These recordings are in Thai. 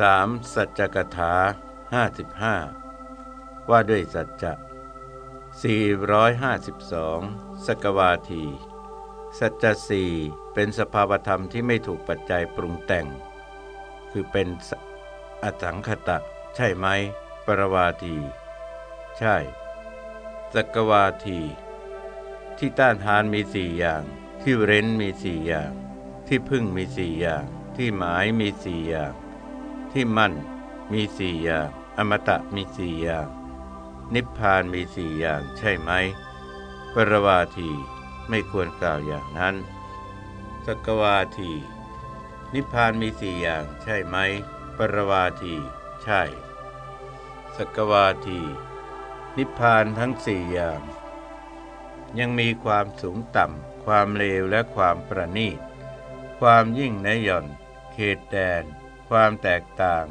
3. สัจจกถา55 ว่าด้วยสัจจะ 452 สกวาที สัจจะสี่เป็นสภาวธรรมที่ไม่ถูกปัจจัยปรุงแต่ง คือเป็นอสังคตะ ใช่ไหม ปรวาที ใช่ สกวาที ที่ต้านทานมีสี่อย่าง ที่เร้นมีสี่อย่าง ที่พึ่งมีสี่อย่าง ที่หมายมีสี่อย่าง ที่มั่นมีสี่อย่าง อมตะมีสี่อย่าง นิพพานมีสี่อย่าง ใช่ไหม ปรวาทีไม่ควรกล่าวอย่างนั้น สกวาที นิพพานมีสี่อย่าง ใช่ไหม ปรวาที ใช่ สกวาที นิพพานทั้งสี่อย่าง ยังมีความสูงต่ำ ความเลวและความประณีต ความยิ่งในหย่อน เขตแดน ความแตกต่าง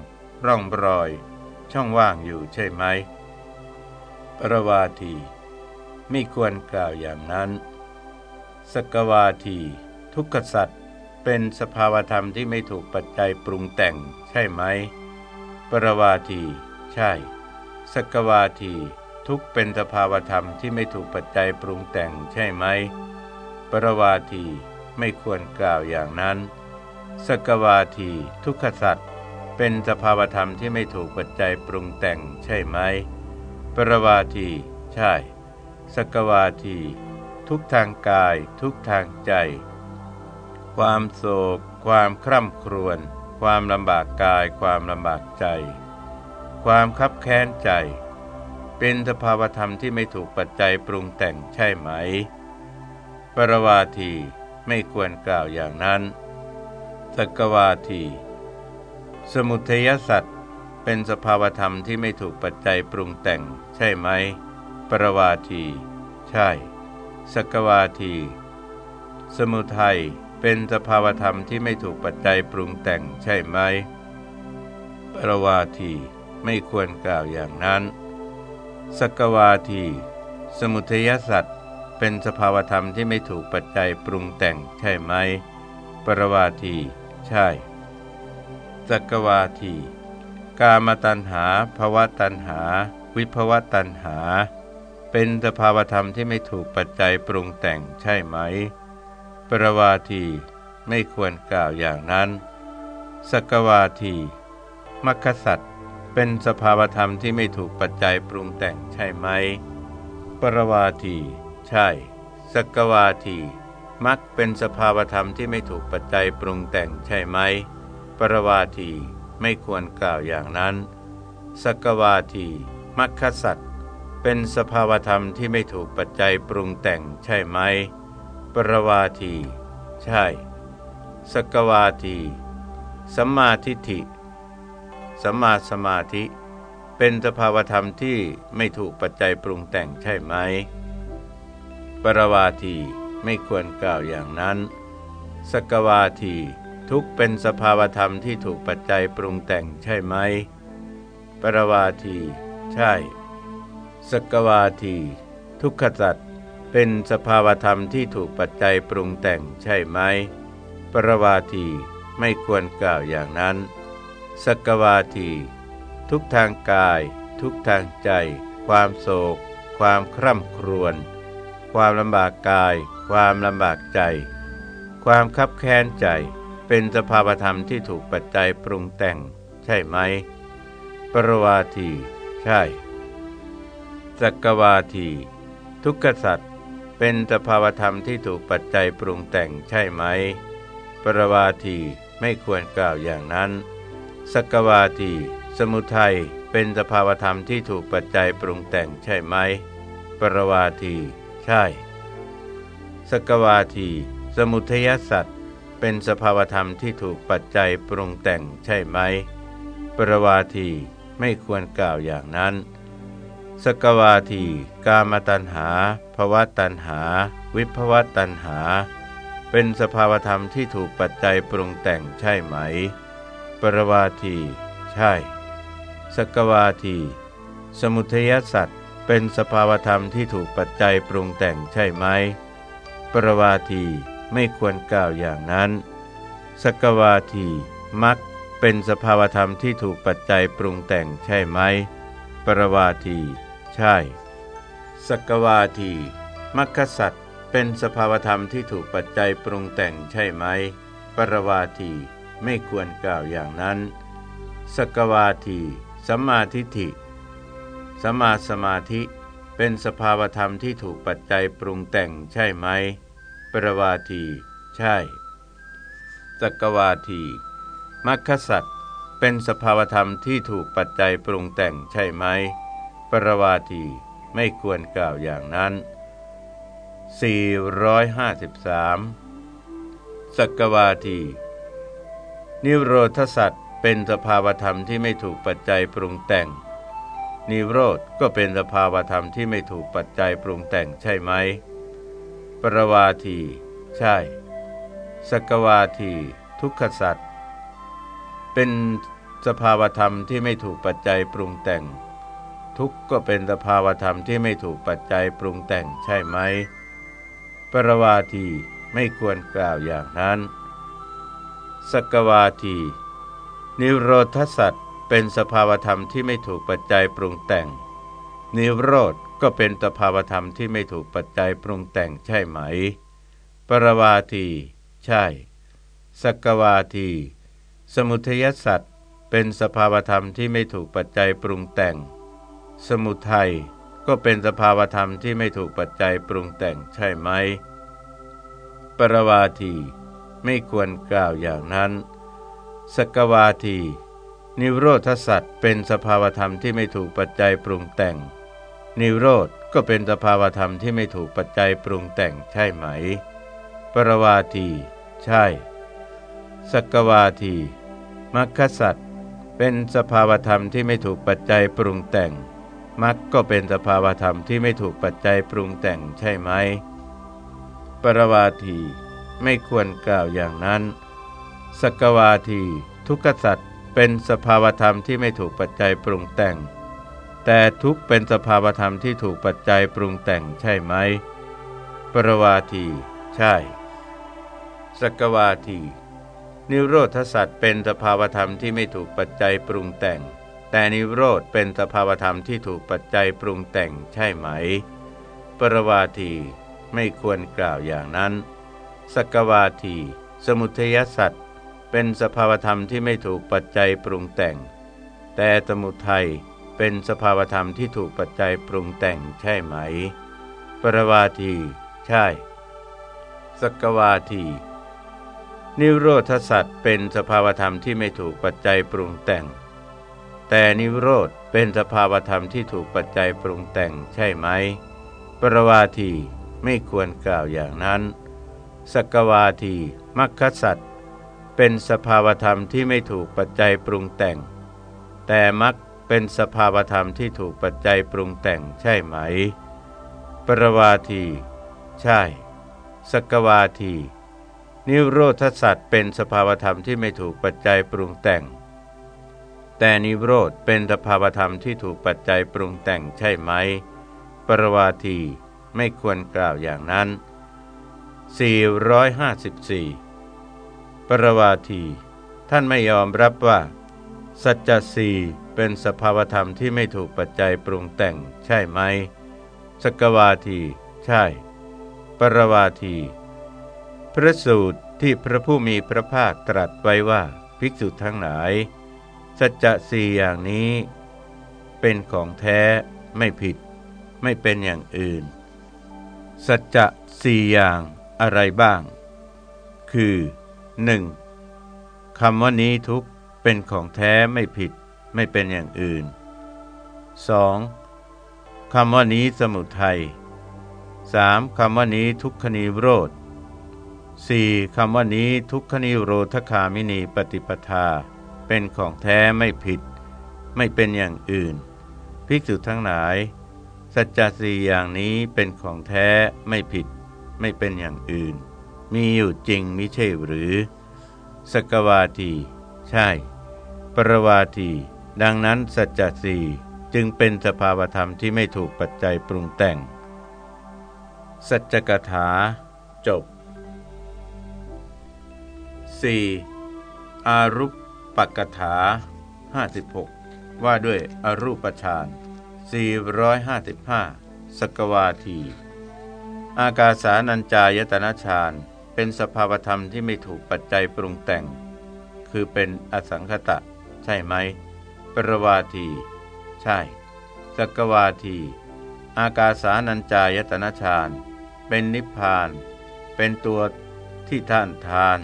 ร่องรอย ช่องว่างอยู่ใช่ไหม ปรวาที ไม่ควรกล่าวอย่างนั้น สกวาที ทุกขสัตว์เป็นสภาวธรรมที่ไม่ถูกปัจจัยปรุงแต่งใช่ไหม ปรวาที ใช่ สกวาที ทุกเป็นสภาวธรรมที่ไม่ถูกปัจจัยปรุงแต่งใช่ไหม ปรวาที ไม่ควรกล่าวอย่างนั้น สกวาทีทุกขสัตว์เป็นสภาวธรรมที่ไม่ถูกปัจจัยปรุงแต่งใช่ไหม ปรวาที ใช่ สกวาที ทุกทางกาย ทุกทางใจ ความโศก ความคร่ำครวญ ความลำบากกาย ความลำบากใจ ความคับแค้นใจ เป็นสภาวธรรมที่ไม่ถูกปัจจัยปรุงแต่งใช่ไหม ปรวาที ไม่ควรกล่าวอย่างนั้น สกวาที สมุทัยสัตว์เป็นสภาวธรรมที่ไม่ถูกปัจจัยปรุงแต่ง ใช่ไหม ปรวาที ใช่ สกวาที สมุทัยเป็นสภาวธรรมที่ไม่ถูกปัจจัยปรุงแต่งใช่ไหม ปรวาทีไม่ควรกล่าวอย่างนั้น สกวาที สมุทัยสัตว์เป็นสภาวธรรมที่ไม่ถูกปัจจัยปรุงแต่งใช่ไหม ปรวาที ใช่สักวาที กามตัณหาภวตัณหา วิภวตัณหา เป็นสภาวธรรมที่ไม่ถูกปัจจัยปรุงแต่งใช่ไหม ปรวาทีไม่ควรกล่าวอย่างนั้นสกวาทีมัคคสัตเป็นสภาวธรรมที่ไม่ถูกปัจจัยปรุงแต่งใช่ไหม ปรวาที ใช่สกวาที มักเป็นสภาวธรรมที่ไม่ถูกปัจจัยปรุงแต่งใช่ไหม ปรวาทีไม่ควรกล่าวอย่างนั้น สกวาทีมัคคสัตเป็นสภาวธรรมที่ไม่ถูกปัจจัยปรุงแต่งใช่ไหม ปรวาที ใช่ สกวาที สัมมาทิฏฐิ สัมมาสมาธิ เป็นสภาวธรรมที่ไม่ถูกปัจจัยปรุงแต่งใช่ไหม ปรวาที ไม่ควรกล่าวอย่างนั้น สกวาที ทุกเป็นสภาวธรรมที่ถูกปัจจัยปรุงแต่งใช่ไหม ปรวาที ใช่ สกวาที ทุกขสัตว์เป็นสภาวธรรมที่ถูกปัจจัยปรุงแต่งใช่ไหม ปรวาทีไม่ควรกล่าวอย่างนั้น สกวาที ทุกทางกาย ทุกทางใจ ความโศก ความคร่ำครวญ ความลำบากกาย ความลำบากใจ ความคับแค้นใจ เป็นสภาวธรรมที่ถูกปัจจัยปรุงแต่ง ใช่ไหม ปรวาที ใช่สักวาที ทุกขสัตว์เป็นสภาวธรรมที่ถูกปัจจัยปรุงแต่งใช่ไหม ปรวาทีไม่ควรกล่าวอย่างนั้นสักวาที สมุทัยเป็นสภาวธรรมที่ถูกปัจจัยปรุงแต่งใช่ไหม ปรวาที ใช่ สกวาที สมุทยสัตว์ เป็นสภาวธรรมที่ถูกปัจจัยปรุงแต่งใช่ไหม ปรวาทีไม่ควรกล่าวอย่างนั้น สกวาที กามตัญหาภวตัญหา วิภวตัญหา เป็นสภาวธรรมที่ถูกปัจจัยปรุงแต่งใช่ไหม ปรวาที ใช่ สกวาที สมุทยสัตว์เป็นสภาวธรรมที่ถูกปัจจัยปรุงแต่งใช่ไหม ปรวาทีไม่ควรกล่าวอย่างนั้น สกวาทีมักเป็นสภาวธรรมที่ถูกปัจจัยปรุงแต่งใช่ไหม ปรวาที ใช่ สกวาทีมัคคสัตเป็นสภาวธรรมที่ถูกปัจจัยปรุงแต่งใช่ไหม ปรวาทีไม่ควรกล่าวอย่างนั้น สกวาทีสัมมาทิฏฐิสัมมาสมาธิ เป็นสภาวธรรมที่ถูกปัจจัยปรุงแต่งใช่ไหม ปรวาที ใช่สกวาทีมัคคสัตเป็นสภาวธรรมที่ถูกปัจจัยปรุงแต่งใช่ไหม ปรวาทีไม่ควรกล่าวอย่างนั้น 453สกวาที นิโรธสัตว์เป็นสภาวธรรมที่ไม่ถูกปัจจัยปรุงแต่ง นิโรธก็เป็นสภาวธรรมที่ไม่ถูกปัจจัยปรุงแต่งใช่ไหม ปรวาที ใช่ สกวาที ทุกขสัตว์เป็นสภาวธรรมที่ไม่ถูกปัจจัยปรุงแต่ง ทุกก็เป็นสภาวธรรมที่ไม่ถูกปัจจัยปรุงแต่งใช่ไหม ปรวาทีไม่ควรกล่าวอย่างนั้น สกวาที นิโรธสัตว์ เป็นสภาวธรรมที่ไม่ถูกปัจจัยปรุงแต่ง นิโรธก็เป็นสภาวธรรมที่ไม่ถูกปัจจัยปรุงแต่งใช่ไหม ปรวาที ใช่สกวาที สมุทัยสัตว์เป็นสภาวธรรมที่ไม่ถูกปัจจัยปรุงแต่ง สมุทัยก็เป็นสภาวธรรมที่ไม่ถูกปัจจัยปรุงแต่งใช่ไหม ปรวาที ไม่ควรกล่าวอย่างนั้น สกวาที นิโรธสัตว์เป็นสภาวธรรมที่ไม่ถูกปัจจัยปรุงแต่ง นิโรธก็เป็นสภาวธรรมที่ไม่ถูกปัจจัยปรุงแต่งใช่ไหม ปรวาที ใช่สกวาทีมัคคสัตว์เป็นสภาวธรรมที่ไม่ถูกปัจจัยปรุงแต่งมรรคก็เป็นสภาวธรรมที่ไม่ถูกปัจจัยปรุงแต่งใช่ไหม ปรวาที ไม่ควรกล่าวอย่างนั้นสกวาที ทุกขสัตว์ เป็นสภาวธรรมที่ไม่ถูกปัจจัยปรุงแต่ง แต่ทุกเป็นสภาวธรรมที่ถูกปัจจัยปรุงแต่งใช่ไหม ปรวาที ใช่ สกวาที นิโรธสัตว์เป็นสภาวธรรมที่ไม่ถูกปัจจัยปรุงแต่ง แต่นิโรธเป็นสภาวธรรมที่ถูกปัจจัยปรุงแต่งใช่ไหม ปรวาทีไม่ควรกล่าวอย่างนั้น สกวาที สมุทยสัตว์ เป็นสภาวธรรมที่ไม่ถูกปัจจัยปรุงแต่ง แต่สมุทัยเป็นสภาวธรรมที่ถูกปัจจัยปรุงแต่งใช่ไหม ปรวาที ใช่ สกวาที นิโรธสัตว์เป็นสภาวธรรมที่ไม่ถูกปัจจัยปรุงแต่ง แต่นิโรธเป็นสภาวธรรมที่ถูกปัจจัยปรุงแต่งใช่ไหม ปรวาทีไม่ควรกล่าวอย่างนั้น สกวาทีมัคคสัต เป็นสภาวธรรมที่ไม่ถูกปัจจัยปรุงแต่ง แต่มัคเป็นสภาวธรรมที่ถูกปัจจัยปรุงแต่งใช่ไหม ปรวาที ใช่ สกวาที นิโรธสัตว์เป็นสภาวธรรมที่ไม่ถูกปัจจัยปรุงแต่ง แต่นิโรธเป็นสภาวธรรมที่ถูกปัจจัยปรุงแต่งใช่ไหม ปรวาที ไม่ควรกล่าวอย่างนั้น 454 ปรวาที ท่านไม่ยอมรับว่า สัจจสีเป็นสภาวธรรมที่ไม่ถูกปัจจัยปรุงแต่ง ใช่ไหม สกวาที ใช่ ปรวาที พระสูตรที่พระผู้มีพระภาคตรัสไว้ว่าภิกษุทั้งหลาย สัจจะสี่อย่างนี้ เป็นของแท้ไม่ผิด ไม่เป็นอย่างอื่น สัจจะสี่อย่างอะไรบ้าง คือ 1. คำว่านี้ทุกเป็นของแท้ไม่ผิดไม่เป็นอย่างอื่น 2. คำว่านี้สมุทัย 3. คำว่านี้ทุกขณีโรธ 4. คำว่านี้ทุกขณีโรธคามินีปฏิปทา เป็นของแท้ไม่ผิด ไม่เป็นอย่างอื่น ภิกษุทั้งหลาย สัจจะสี่อย่างนี้เป็นของแท้ไม่ผิด ไม่เป็นอย่างอื่น มีอยู่จริงมิใช่หรือ สกวาที ใช่ ปรวาที ดังนั้นสัจจสีจึงเป็นสภาวธรรมที่ไม่ถูกปัจจัยปรุงแต่ง สัจจกถา จบ 4. อารุปปักกถา 56 ว่าด้วยอรูปฌาน455 สกวาที อากาสานัญจายตนะฌาน เป็นสภาวธรรมที่ไม่ถูกปัจจัยปรุงแต่ง คือเป็นอสังคตะ ใช่ไหม ปรวาที ใช่ สกวาที อากาสานัญจายตนะฌาน เป็นนิพพาน เป็นตัวที่ท่านทาน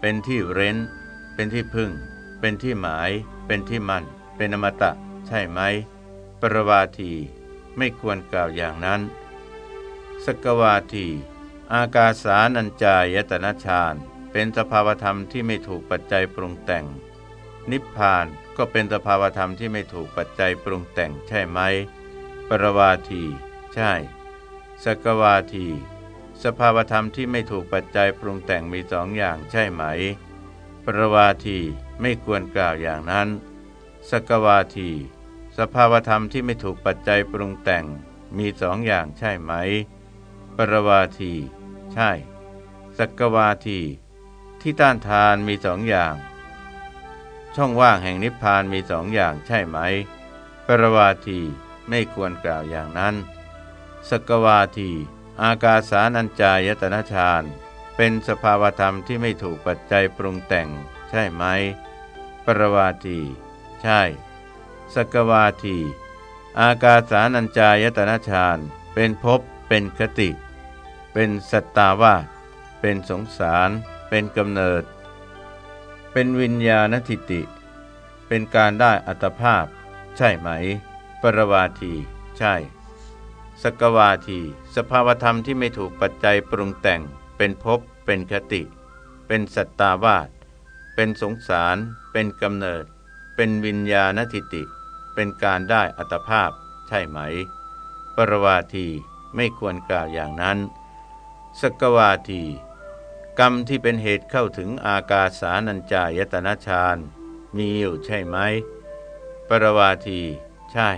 เป็นที่เร้น เป็นที่พึ่ง เป็นที่หมาย เป็นที่มั่น เป็นอมตะ ใช่ไหม ปรวาที ไม่ควรกล่าวอย่างนั้น สกวาที อากาสานัญจายตนะฌานเป็นสภาวธรรมที่ไม่ถูกปัจจัยปรุงแต่ง นิพพานก็เป็นสภาวธรรมที่ไม่ถูกปัจจัยปรุงแต่งใช่ไหม ปรวาที ใช่ สกวาที สภาวธรรมที่ไม่ถูกปัจจัยปรุงแต่งมีสองอย่างใช่ไหม ปรวาทีไม่ควรกล่าวอย่างนั้น สกวาที สภาวธรรมที่ไม่ถูกปัจจัยปรุงแต่งมีสองอย่างใช่ไหม ปรวาที ใช่ สักวาที ที่ต้านทานมีสองอย่าง ช่องว่างแห่งนิพพานมีสองอย่างใช่ไหม ปรวาทีไม่ควรกล่าวอย่างนั้น สกวาที อากาสานัญจายตนะฌานเป็นสภาวธรรมที่ไม่ถูกปัจจัยปรุงแต่ง ใช่ไหม ปรวาที ใช่ สกวาที อากาสานัญจายตนะฌานเป็นภพเป็นคติ เป็นสัตตาวาเป็นสงสาร เป็นกำเนิด เป็นวิญญาณทิติ เป็นการได้อัตภาพ ใช่ไหม ปรวาที ใช่ สกวาที สภาวธรรมที่ไม่ถูกปัจจัยปรุงแต่ง เป็นภพ เป็นคติ เป็นสัตตาวาสเป็นสงสาร เป็นกำเนิด เป็นวิญญาณทิติ เป็นการได้อัตภาพ ใช่ไหม ปรวาที ไม่ควรกล่าวอย่างนั้น สกวาที กรรมที่เป็นเหตุเข้าถึงอากาสานัญจายตนะฌานมีอยู่ใช่ไหม ปรวาที ใช่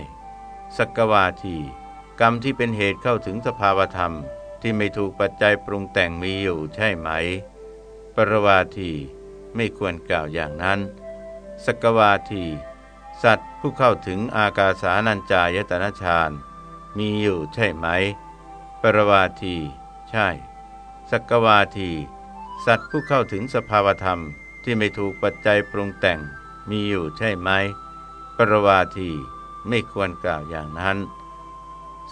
สกวาที กรรมที่เป็นเหตุเข้าถึงสภาวธรรม ที่ไม่ถูกปัจจัยปรุงแต่งมีอยู่ใช่ไหม ปรวาทีไม่ควรกล่าวอย่างนั้นสกวาที สัตว์ผู้เข้าถึงอากาสานัญจายตนะฌานมีอยู่ใช่ไหม ปรวาที ใช่สกวาที สัตว์ผู้เข้าถึงสภาวธรรมที่ไม่ถูกปัจจัยปรุงแต่งมีอยู่ใช่ไหม ปรวาทีไม่ควรกล่าวอย่างนั้น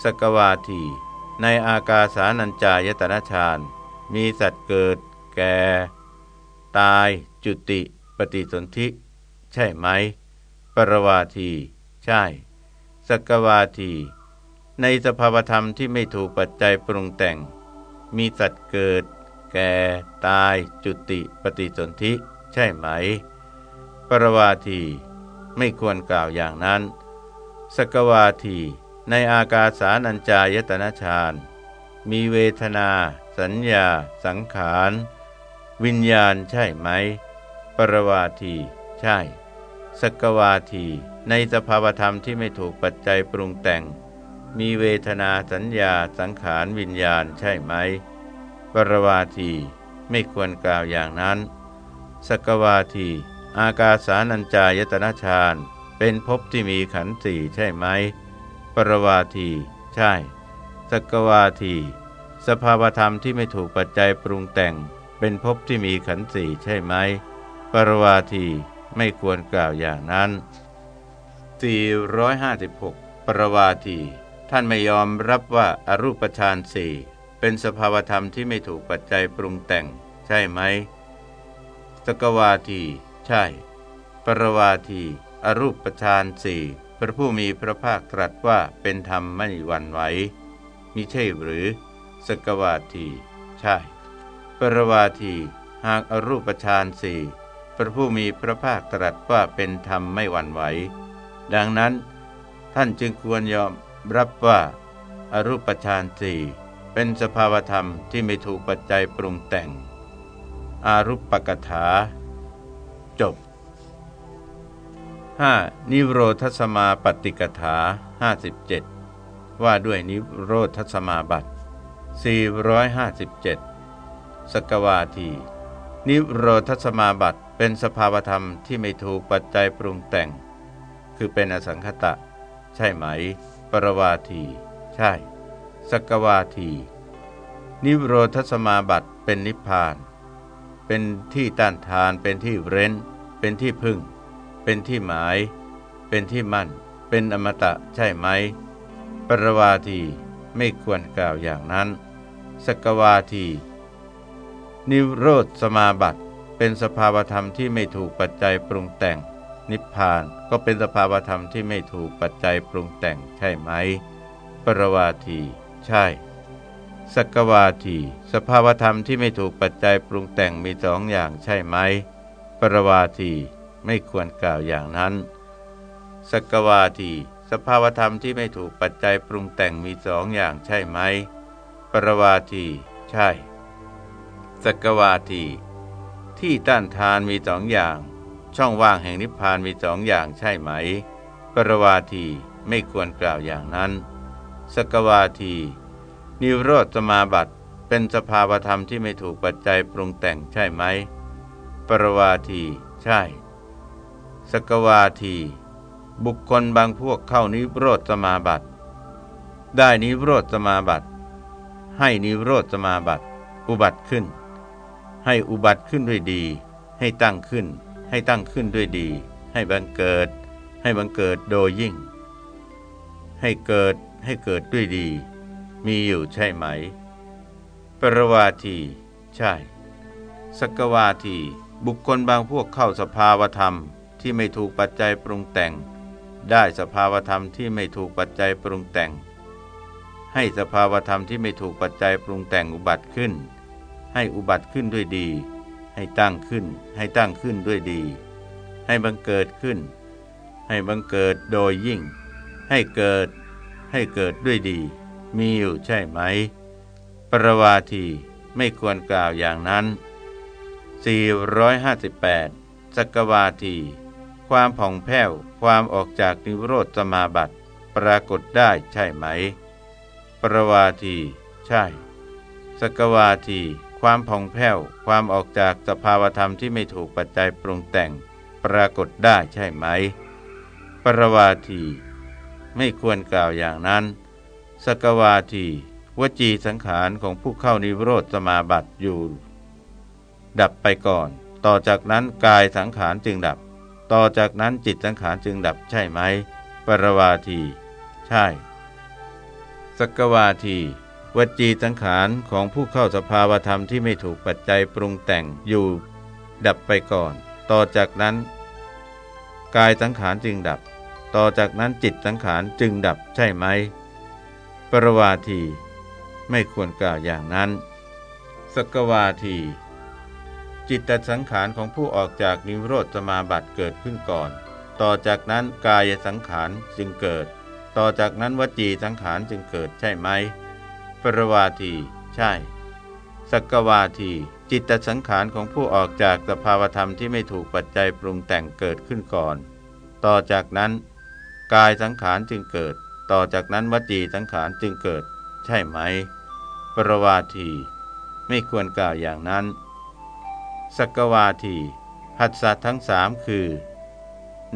สกวาที ในอากาสานัญจายตนะฌานมีสัตว์เกิด แก่ ตายจุติปฏิสนธิ ใช่ไหม ปรวาที ใช่สกวาที ในสภาวธรรมที่ไม่ถูกปัจจัยปรุงแต่ง มีสัตว์เกิด แก่ตายจุติปฏิสนธิใช่ไหม ปรวาทีไม่ควรกล่าวอย่างนั้น สกวาทีในอากาสานัญจายตนะฌานมีเวทนา สัญญา สังขาร วิญญาณใช่ไหม ปรวาที ใช่ สกวาที ในสภาวธรรมที่ไม่ถูกปัจจัยปรุงแต่ง มีเวทนาสัญญาสังขารวิญญาณใช่ไหม ปรวาทีไม่ควรกล่าวอย่างนั้น สกวาที อากาสานัญจายตนะฌานเป็นภพที่มีขันธ์สี่ใช่ไหม ปรวาที ใช่ สกวาที สภาวธรรมที่ไม่ถูกปัจจัยปรุงแต่ง เป็นภพที่มีขันธ์สี่ใช่ไหม ปรวาทีไม่ควรกล่าวอย่างนั้น 456 ปรวาที ท่านไม่ยอมรับว่าอารูปฌานสี่เป็นสภาวธรรมที่ไม่ถูกปัจจัยปรุงแต่ง ใช่ไหม สกวาที ใช่ ปรวาที อรูปฌานสี่พระผู้มีพระภาคตรัสว่าเป็นธรรมไม่หวั่นไหวมิใช่หรือ สกวาที ใช่ ปรวาที หากอรูปฌานสี่พระผู้มีพระภาคตรัสว่าเป็นธรรมไม่หวั่นไหว ดังนั้น ท่านจึงควรยอม รับว่าอารูปฌานสี่เป็นสภาวธรรมที่ไม่ถูกปัจจัยปรุงแต่ง อารุปปกถา จบ 5. นิโรธสมาปฏิกถา 57 ว่าด้วยนิโรธสมาบัติ 457 สกวาที นิโรธสมาบัติเป็นสภาวธรรมที่ไม่ถูกปัจจัยปรุงแต่ง คือเป็นอสังคตะ ใช่ไหม ปรวาที ใช่ สกวาที นิโรธสมาบัติเป็นนิพพาน เป็นที่ต้านทานเป็นที่เร้น เป็นที่พึ่ง เป็นที่หมาย เป็นที่มั่น เป็นอมตะใช่ไหม ปรวาทีไม่ควรกล่าวอย่างนั้น สกวาที นิโรธสมาบัติเป็นสภาวธรรมที่ไม่ถูกปัจจัยปรุงแต่ง นิพพานก็เป็นสภาวธรรมที่ไม่ถูกปัจจัยปรุงแต่งใช่ไหม ปรวาที ใช่สกวาที สภาวธรรมที่ไม่ถูกปัจจัยปรุงแต่งมีสองอย่างใช่ไหม ปรวาทีไม่ควรกล่าวอย่างนั้นสกวาที สภาวธรรมที่ไม่ถูกปัจจัยปรุงแต่งมีสองอย่างใช่ไหม ปรวาที ใช่สกวาที ที่ต้านทานมีสองอย่าง ช่องว่างแห่งนิพพานมีสองอย่างใช่ไหม ปรวาทีไม่ควรกล่าวอย่างนั้น สกวาที นิโรธสมาบัติเป็นสภาวธรรมที่ไม่ถูกปัจจัยปรุงแต่งใช่ไหม ปรวาที ใช่ สกวาที บุคคลบางพวกเข้านิโรธสมาบัติ ได้นิโรธสมาบัติ ให้นิโรธสมาบัติ อุบัติขึ้น ให้อุบัติขึ้นด้วยดี ให้ตั้งขึ้น ให้ตั้งขึ้นด้วยดี ให้บังเกิด ให้บังเกิดโดยยิ่ง ให้เกิดให้เกิดด้วยดี มีอยู่ใช่ไหม ปรวาที ใช่ สกวาที บุคคลบางพวกเข้าสภาวธรรมที่ไม่ถูกปัจจัยปรุงแต่ง ได้สภาวธรรมที่ไม่ถูกปัจจัยปรุงแต่ง ให้สภาวธรรมที่ไม่ถูกปัจจัยปรุงแต่งอุบัติขึ้น ให้อุบัติขึ้นด้วยดี ให้ตั้งขึ้น ให้ตั้งขึ้นด้วยดี ให้บังเกิดขึ้น ให้บังเกิดโดยยิ่ง ให้เกิด ให้เกิดด้วยดี มีอยู่ใช่ไหม ปรวาทีไม่ควรกล่าวอย่างนั้น 458สกวาที ความผ่องแผ้ว ความออกจากนิโรธสมาบัติปรากฏได้ใช่ไหม ปรวาที ใช่สกวาที ความผ่องแผ้ว ความออกจากสภาวธรรมที่ไม่ถูกปัจจัยปรุงแต่ง ปรากฏได้ใช่ไหม ปรวาที ไม่ควรกล่าวอย่างนั้น สกวาที วจีสังขารของผู้เข้านิโรธสมาบัติอยู่ ดับไปก่อน ต่อจากนั้นกายสังขารจึงดับ ต่อจากนั้นจิตสังขารจึงดับใช่ไหม ปรวาที ใช่ สกวาที วจีสังขารของผู้เข้าสภาวธรรมที่ไม่ถูกปัจจัยปรุงแต่งอยู่ ดับไปก่อน ต่อจากนั้น กายสังขารจึงดับ ต่อจากนั้นจิตสังขารจึงดับใช่ไหม ปรวาที ไม่ควรกล่าวอย่างนั้น สกวาที จิตตสังขารของผู้ออกจากนิโรธสมาบัติเกิดขึ้นก่อน ต่อจากนั้นกายสังขารจึงเกิด ต่อจากนั้นวจีสังขารจึงเกิดใช่ไหม ปรวาที ใช่สกวาที จิตตสังขารของผู้ออกจากสภาวธรรมที่ไม่ถูกปัจจัยปรุงแต่งเกิดขึ้นก่อน ต่อจากนั้น กายสังขารจึงเกิด ต่อจากนั้นวจีสังขารจึงเกิด ใช่ไหม ปรวาที ไม่ควรกล่าวอย่างนั้นสกวาทีผัสสะทั้งสามคือ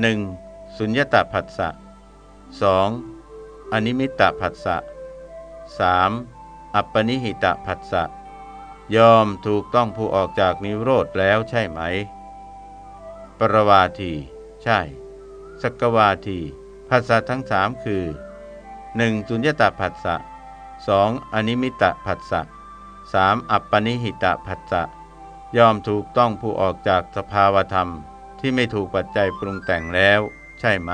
1. สุญญตาผัสสะ 2. อนิมิตตผัสสะ 3. อัปปนิหิตะผัสสะยอมถูกต้องผู้ออกจากนิโรธแล้วใช่ไหม ปรวาที ใช่ สกวาทีผัสสะทั้งสามคือ 1. สุญญตาผัสสะ 2. อนิมิตะผัสสะ 3. อัปปนิหิตะผัสสะยอมถูกต้องผู้ออกจากสภาวธรรมที่ไม่ถูกปัจจัยปรุงแต่งแล้ว ใช่ไหม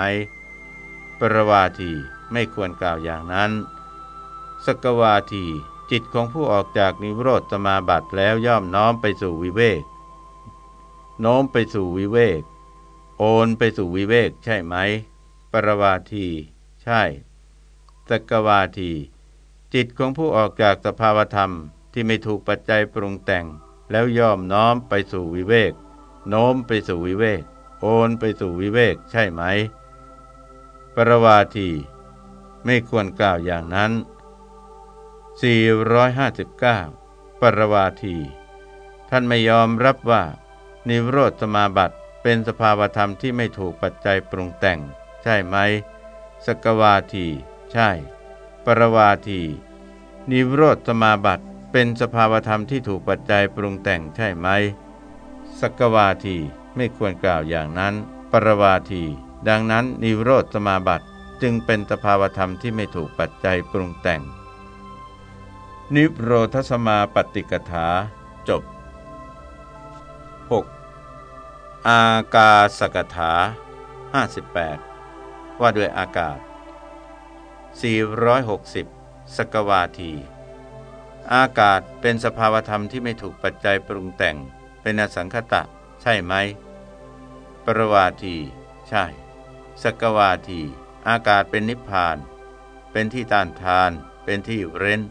ปรวาทีไม่ควรกล่าวอย่างนั้น สกวาที จิตของผู้ออกจากนิโรธสมาบัติแล้วย่อมน้อมไปสู่วิเวก โน้มไปสู่วิเวก โอนไปสู่วิเวกใช่ไหม ปรวาที ใช่สกวาที จิตของผู้ออกจากสภาวธรรมที่ไม่ถูกปัจจัยปรุงแต่ง แล้วย่อมน้อมไปสู่วิเวก โน้มไปสู่วิเวก โอนไปสู่วิเวกใช่ไหม ปรวาที ไม่ควรกล่าวอย่างนั้น 459 ปรวาที ท่านไม่ยอมรับว่า นิโรธสมาบัติเป็นสภาวธรรมที่ไม่ถูกปัจจัยปรุงแต่ง ใช่ไหม สกวาที ใช่ ปรวาที นิโรธสมาบัติเป็นสภาวธรรมที่ถูกปัจจัยปรุงแต่งใช่ไหมสกวาทีไม่ควรกล่าวอย่างนั้น ปรวาที ดังนั้นนิโรธสมาบัติจึงเป็นสภาวธรรมที่ไม่ถูกปัจจัยปรุงแต่ง นิโรธสมาปฏิกถาจบ 6. อากาสกถา 58 ว่าด้วยอากาศ 460 สกวาที อากาศเป็นสภาวธรรมที่ไม่ถูกปัจจัยปรุงแต่ง เป็นอสังคตะ ใช่ไหม ปรวาที ใช่ สกวาที อากาศเป็นนิพพาน เป็นที่ต้านทาน เป็นที่เร้น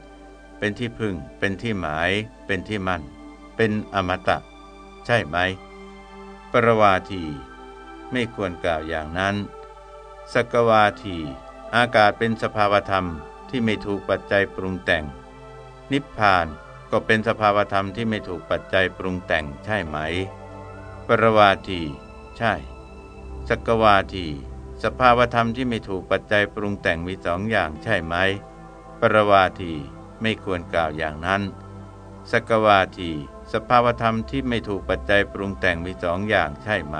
เป็นที่พึ่ง เป็นที่หมาย เป็นที่มั่น เป็นอมตะ ใช่ไหม ปรวาที ไม่ควรกล่าวอย่างนั้น สกวาที อากาศเป็นสภาวธรรมที่ไม่ถูกปัจจัยปรุงแต่ง นิพพานก็เป็นสภาวธรรมที่ไม่ถูกปัจจัยปรุงแต่งใช่ไหม ปรวาที ใช่ สกวาที สภาวธรรมที่ไม่ถูกปัจจัยปรุงแต่งมีสองอย่างใช่ไหม ปรวาที ไม่ควรกล่าวอย่างนั้นสกวาที สภาวธรรมที่ไม่ถูกปัจจัยปรุงแต่งมีสองอย่างใช่ไหม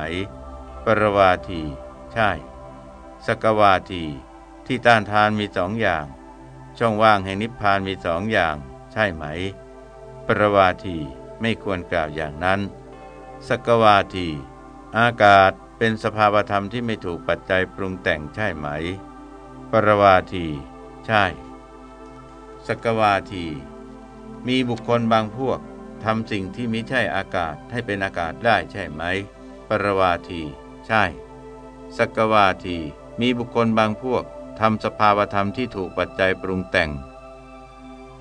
ปรวาที ใช่สกวาที ที่ต้านทานมีสองอย่าง ช่องว่างแห่งนิพพานมีสองอย่าง ใช่ไหม ปรวาทีไม่ควรกล่าวอย่างนั้นสกวาที อากาศเป็นสภาวธรรมที่ไม่ถูกปัจจัยปรุงแต่งใช่ไหม ปรวาที ใช่ สกวาที มีบุคคลบางพวกทำสิ่งที่ไมิใช่อากาศให้เป็นอากาศได้ใช่ไหม ปรวาที ใช่ สกวาที มีบุคคลบางพวกทำสภาวธรรมที่ถูกปัจจัยปรุงแต่ง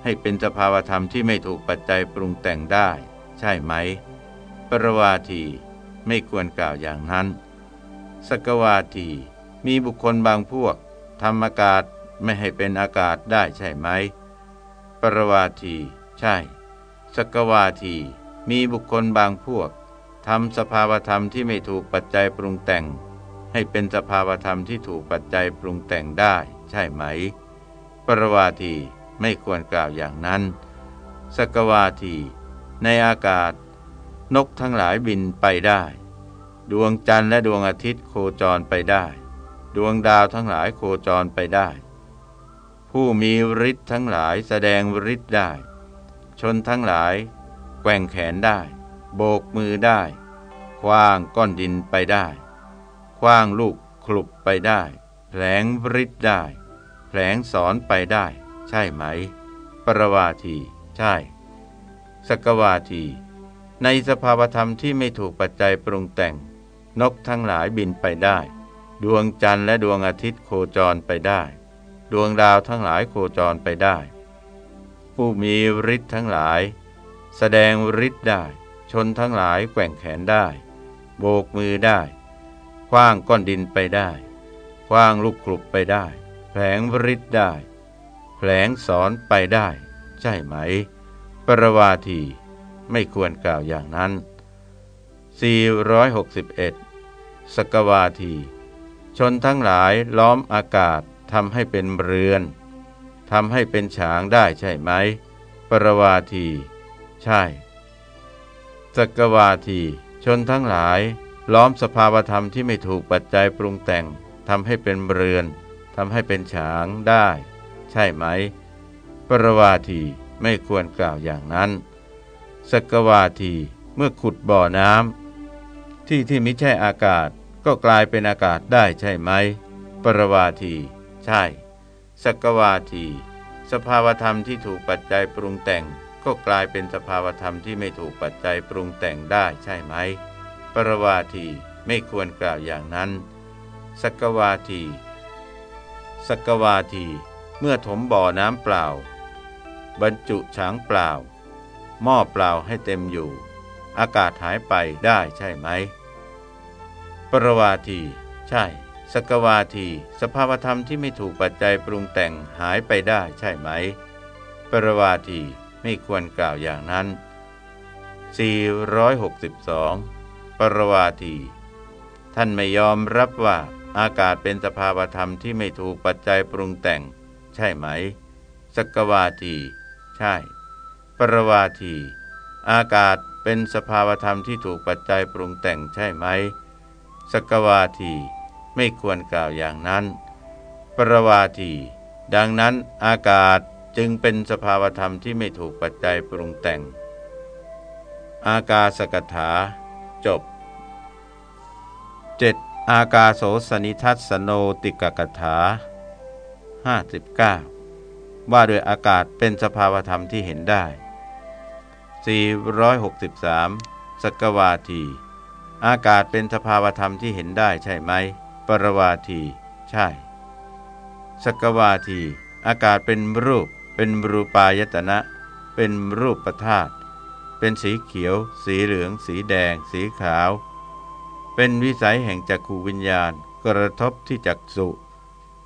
ให้เป็นสภาวธรรมที่ไม่ถูกปัจจัยปรุงแต่งได้ ใช่ไหม ปรวาที ไม่ควรกล่าวอย่างนั้น สกวาที มีบุคคลบางพวกทำอากาศไม่ให้เป็นอากาศได้ใช่ไหม ปรวาที ใช่ สกวาที มีบุคคลบางพวกทำสภาวธรรมที่ไม่ถูกปัจจัยปรุงแต่ง ให้เป็นสภาวธรรมที่ถูกปัจจัยปรุงแต่งได้ ใช่ไหม ปรวาทีไม่ควรกล่าวอย่างนั้น สกวาที ในอากาศ นกทั้งหลายบินไปได้ ดวงจันทร์และดวงอาทิตย์โคจรไปได้ ดวงดาวทั้งหลายโคจรไปได้ ผู้มีฤทธิ์ทั้งหลายแสดงฤทธิ์ได้ ชนทั้งหลายแกว่งแขนได้ โบกมือได้คว้างก้อนดินไปได้คว้างลูกคลุบไปได้ แผลงฤทธิ์ได้ แผลงสอนไปได้ ใช่ไหม ปรวาที ใช่ สกวาที ในสภาวธรรมที่ไม่ถูกปัจจัยปรุงแต่ง นกทั้งหลายบินไปได้ ดวงจันทร์และดวงอาทิตย์โคจรไปได้ ดวงดาวทั้งหลายโคจรไปได้ ผู้มีฤทธิ์ทั้งหลาย แสดงฤทธิ์ได้ ชนทั้งหลายแกว่งแขนได้ โบกมือได้คว้างก้อนดินไปได้คว้างลูกคลุบไปได้ แผลงฤทธิ์ได้ แผลงสอนไปได้ ใช่ไหม ปรวาทีไม่ควรกล่าวอย่างนั้น 461 สกวาที ชนทั้งหลายล้อมอากาศ ทำให้เป็นเรือนทำให้เป็นฉางได้ใช่ไหม ปรวาที ใช่สกวาที ชนทั้งหลาย ล้อมสภาวธรรมที่ไม่ถูกปัจจัยปรุงแต่งทำให้เป็นเรือนทำให้เป็นฉางได้ ใช่ไหม ปรวาทีไม่ควรกล่าวอย่างนั้นสกวาที เมื่อขุดบ่อน้ำที่ที่ไม่ใช่อากาศก็กลายเป็นอากาศได้ใช่ไหม ปรวาที ใช่ สักวาที สภาวธรรมที่ถูกปัจจัยปรุงแต่ง ก็กลายเป็นสภาวธรรมที่ไม่ถูกปัจจัยปรุงแต่งได้ใช่ไหม ปรวาทีไม่ควรกล่าวอย่างนั้น สักวาที สักวาที เมื่อถมบ่อน้ำเปล่า บรรจุฉางเปล่า หม้อเปล่าให้เต็มอยู่ อากาศหายไปได้ใช่ไหม ปรวาที ใช่ สกวาที สภาวธรรมที่ไม่ถูกปัจจัยปรุงแต่งหายไปได้ใช่ไหม ปรวาทีไม่ควรกล่าวอย่างนั้น 462 ปรวาที ท่านไม่ยอมรับว่าอากาศเป็นสภาวธรรมที่ไม่ถูกปัจจัยปรุงแต่ง ใช่ไหม สกวาที ใช่ ปรวาที อากาศเป็นสภาวธรรมที่ถูกปัจจัยปรุงแต่งใช่ไหม สกวาที ไม่ควรกล่าวอย่างนั้น ปรวาที ดังนั้นอากาศจึงเป็นสภาวธรรมที่ไม่ถูกปัจจัยปรุงแต่ง อากาสกถา จบ 7. อากาโสสนิทัสโนติกกถา 59 ว่าโดยอากาศเป็นสภาวธรรมที่เห็นได้ 463 สกวาที อากาศเป็นสภาวธรรมที่เห็นได้ใช่ไหม รวาที ใช่ สกวาที อากาศเป็นรูป เป็นรูปายตนะ เป็นรูปประธาตเป็นสีเขียว สีเหลือง สีแดง สีขาว เป็นวิสัยแห่งจักขูวิญญาณ กระทบที่จักสุ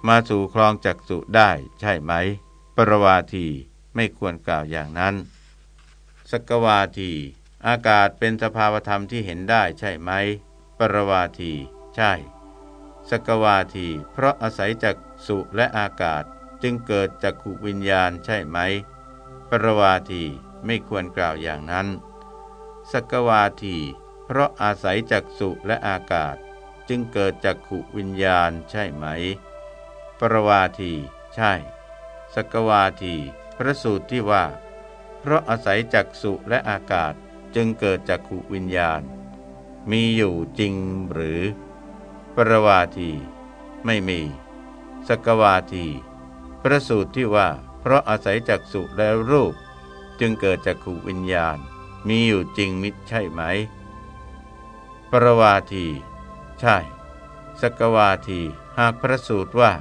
มาสู่คลองจักสุได้ใช่ไหม ปรวาทีไม่ควรกล่าวอย่างนั้น สกวาที อากาศเป็นสภาวธรรมที่เห็นได้ใช่ไหม ปรวาที ใช่ สกวาที เพราะอาศัยจักสุและอากาศจึงเกิดจักขุวิญญาณใช่ไหม ปรวาทีไม่ควรกล่าวอย่างนั้น สกวาที เพราะอาศัยจักสุและอากาศ จึงเกิดจักขุวิญญาณใช่ไหม ปรวาที ใช่ สกวาที พระสูตรที่ว่า เพราะอาศัยจักสุและอากาศจึงเกิดจักขุวิญญาณ มีอยู่จริงหรือ ปรวาที ไม่มี สกวาที พระสูตรที่ว่า เพราะอาศัยจักสุและรูป จึงเกิดจากขูวิญญาณ มีอยู่จริงมิใช่ไหม ปรวาที ใช่ สกวาที หากพระสูตรว่า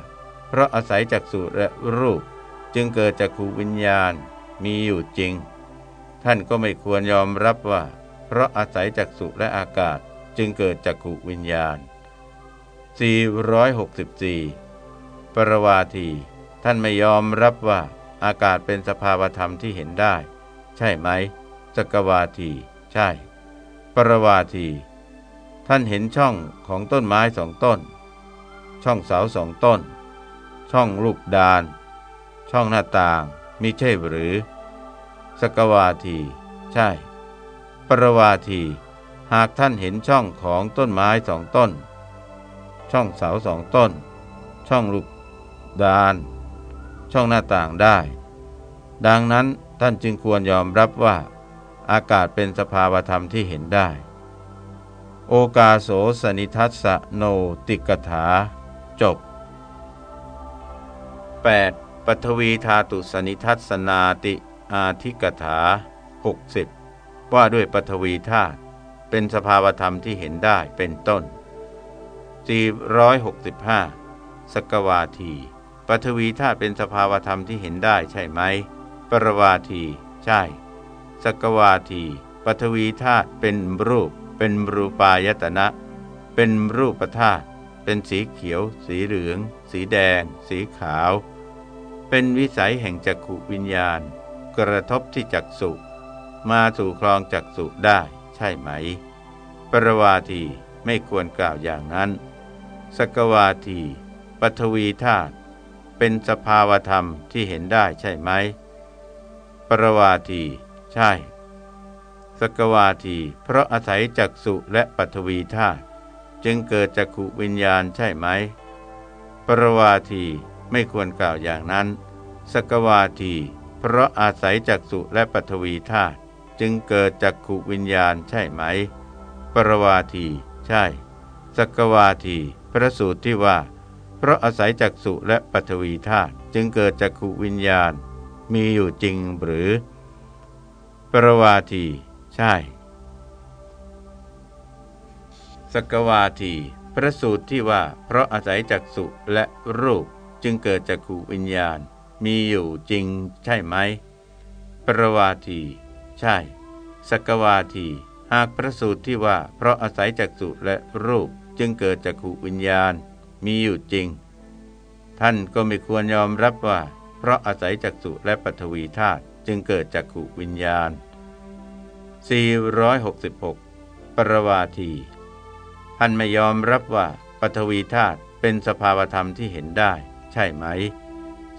เพราะอาศัยจักสุและรูป จึงเกิดจากขูวิญญาณ มีอยู่จริง ท่านก็ไม่ควรยอมรับว่า เพราะอาศัยจักสุและอากาศ จึงเกิดจากขูวิญญาณ 464 ปรวาที ท่านไม่ยอมรับว่าอากาศเป็นสภาวธรรมที่เห็นได้ ใช่ไหมสกวาที ใช่ ปรวาที ท่านเห็นช่องของต้นไม้สองต้น ช่องเสาสองต้น ช่องลูกดาน ช่องหน้าต่างมิใช่หรือ สกวาที ใช่ ปรวาที หากท่านเห็นช่องของต้นไม้สองต้น ช่องเสาสองต้น ช่องลูกดาน ช่องหน้าต่างได้ ดังนั้นท่านจึงควรยอมรับว่า อากาศเป็นสภาวธรรมที่เห็นได้ โอกาโสสนิทัสโนติกถา จบ 8. ปฐวีธาตุสนิทัศนาติอาทิกถา 60 ว่าด้วยปฐวีธาตุเป็นสภาวธรรมที่เห็นได้เป็นต้น 465สกวาทีปฐวีธาตุเป็นสภาวธรรมที่เห็นได้ใช่ไหม ปรวาที ใช่ สกวาทีปฐวีธาตุเป็นรูป เป็นรูปายตนะ เป็นรูปธาตุ เป็นสีเขียว สีเหลือง สีแดง สีขาว เป็นวิสัยแห่งจักขุวิญญาณ กระทบที่จักสุมาสู่คลองจักสุได้ ใช่ไหม ปรวาทีไม่ควรกล่าวอย่างนั้น สกวาทีปฐวีธาตุเป็นสภาวธรรมที่เห็นได้ใช่ไหม ปรวาที ใช่ สกวาที เพราะอาศัยจักสุและปัทวีธาตุจึงเกิดจักขุวิญญาณใช่ไหม ปรวาทีไม่ควรกล่าวอย่างนั้น สกวาที เพราะอาศัยจักสุและปัทวีธาตุจึงเกิดจักขุวิญญาณใช่ไหม ปรวาที ใช่ สกวาที พระสูตรที่ว่า เพราะอาศัยจักสุและปัทวีธาตุจึงเกิดจักขุวิญญาณ มีอยู่จริงหรือ ปรวาที ใช่ สกวาที พระสูตรที่ว่า เพราะอาศัยจักสุและรูปจึงเกิดจักขุวิญญาณ มีอยู่จริงใช่ไหม ปรวาที ใช่สกวาที หากพระสูตรที่ว่า เพราะอาศัยจักสุและรูป จึงเกิดจักขุวิญญาณมีอยู่จริง ท่านก็ไม่ควรยอมรับว่า เพราะอาศัยจักษุและปฐวีธาตุจึงเกิดจักขุวิญญาณ 466 ปรวาทีท่านไม่ยอมรับว่าปฐวีธาตุเป็นสภาวธรรมที่เห็นได้ ใช่ไหม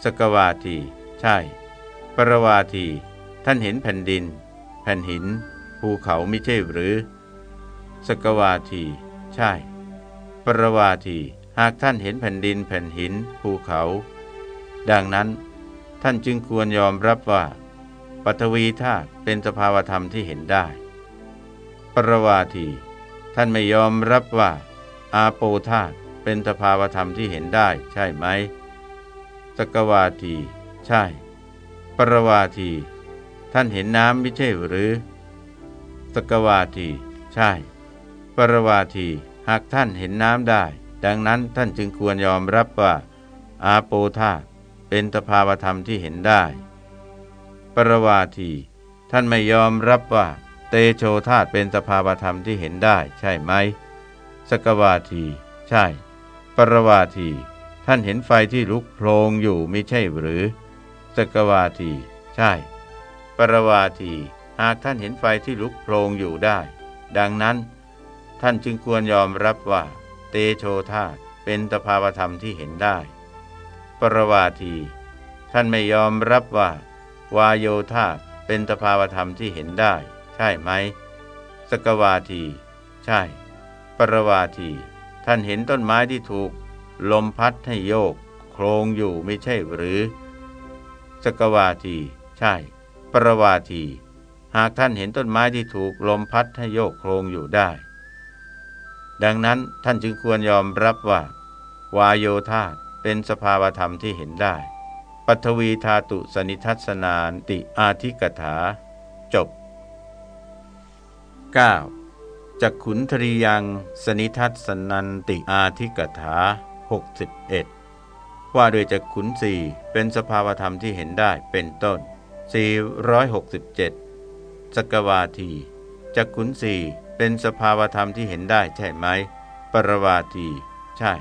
สกวาที ใช่ ปรวาที ท่านเห็นแผ่นดิน แผ่นหิน ภูเขาไม่ใช่หรือ สกวาที ใช่ ปรวาทีหากท่านเห็นแผ่นดินแผ่นหิน ภูเขา ดังนั้นท่านจึงควรยอมรับว่าปฐวีธาตุเป็นสภาวธรรมที่เห็นได้ ปรวาที ท่านไม่ยอมรับว่า อาโปธาตุเป็นสภาวธรรมที่เห็นได้ใช่ไหมสกวาที ใช่ ปรวาที ท่านเห็นน้ำไม่ใช่หรือสกวาที ใช่ ปรวาที หากท่านเห็นน้ำได้ ดังนั้นท่านจึงควรยอมรับว่า อาโปธาตุเป็นสภาวธรรมที่เห็นได้ ปรวาที ท่านไม่ยอมรับว่า เตโชธาตเป็นสภาวธรรมที่เห็นได้ ใช่ไหม สกวาที ใช่ ปรวาที ท่านเห็นไฟที่ลุกโพลงอยู่ไม่ใช่หรือ สกวาที ใช่ ปรวาที หากท่านเห็นไฟที่ลุกโพลงอยู่ได้ ดังนั้น ท่านจึงควรยอมรับว่า เตโชธาตเป็นสภาวธรรมที่เห็นได้ ปรวาที ท่านไม่ยอมรับว่า วาโยธาเป็นสภาวธรรมที่เห็นได้ ใช่ไหม สกวาที ใช่ ปรวาที ท่านเห็นต้นไม้ที่ถูก ลมพัดให้โยก โครงอยู่ไม่ใช่หรือ สกวาที ใช่ ปรวาที หากท่านเห็นต้นไม้ที่ถูกลมพัดให้โยกโครงอยู่ได้ ดังนั้นท่านจึงควรยอมรับว่า วายโยธาเป็นสภาวธรรมที่เห็นได้ ปัทวีธาตุสนิทัศนานติอาทิกถา จบ 9. จักขุนทรียังสนิทัศนันติอาทิกถา 61 ว่าโดยจักขุนสี่เป็นสภาวธรรมที่เห็นได้เป็นต้น 467 สกวาทีจักขุนสี่ เป็นสภาวธรรมที่เห็นได้ใช่ไหม ปรวาที ใช่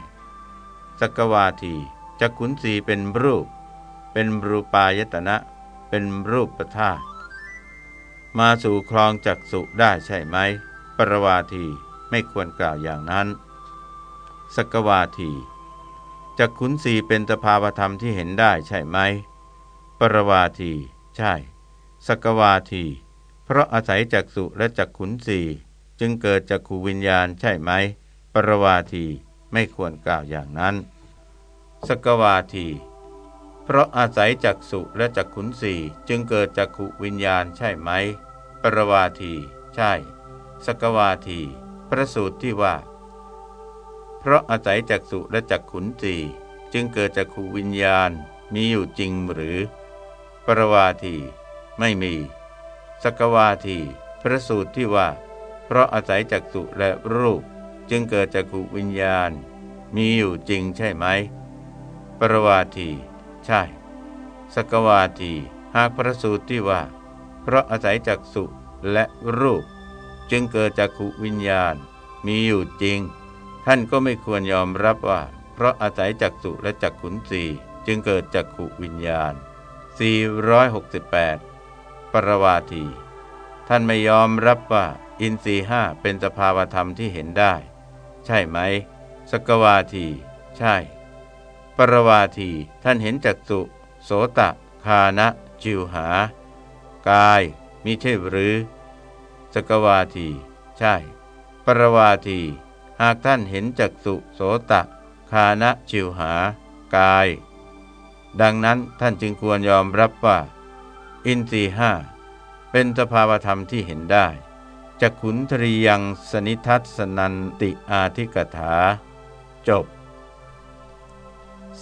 สกวาทีจักขุนสีเป็นรูป เป็นรูปายตนะ เป็นรูปประธาตมาสู่คลองจักสุได้ใช่ไหม ปรวาทีไม่ควรกล่าวอย่างนั้น สกวาทีจักขุนสีเป็นสภาวธรรมที่เห็นได้ใช่ไหม ปรวาที ใช่ สกวาที เพราะอาศัยจักสุและจักขุนสี จึงเกิดจักขูวิญญาณใช่ไหม ปรวาทีไม่ควรกล่าวอย่างนั้น สกวาที เพราะอาศัยจักสุและจักขุนสีจึงเกิดจักขุวิญญาณใช่ไหม ปรวาที ใช่ สกวาที พระสูตรที่ว่า เพราะอาศัยจักสุและจักขุนสีจึงเกิดจักขุวิญญาณมีอยู่จริงหรือ ปรวาที ไม่มี สกวาที พระสูตรที่ว่า เพราะอาศัยจักสุและรูปจึงเกิดจักขุวิญญาณ มีอยู่จริงใช่ไหม ปรวาที ใช่ สกวาที หากประสูตรที่ว่า เพราะอาศัยจักสุและรูป จึงเกิดจักขุวิญญาณ มีอยู่จริง ท่านก็ไม่ควรยอมรับว่า เพราะอาศัยจักสุและจักขุนสีจึงเกิดจักขุวิญญาณ 468 ปรวาที ท่านไม่ยอมรับว่าอินทรีห้าเป็นสภาวธรรมที่เห็นได้ ใช่ไหม สกวาที ใช่ ปรวาทีท่านเห็นจักสุโสตะ คานะ จิวหา กายมิใช่หรือ สกวาที ใช่ ปรวาที หากท่านเห็นจักสุโสตะ คานะ จิวหา กาย ดังนั้นท่านจึงควรยอมรับว่า อินทรีห้าเป็นสภาวธรรมที่เห็นได้ จักขุนทรียังสนิทัศนันติอาทิกถา จบ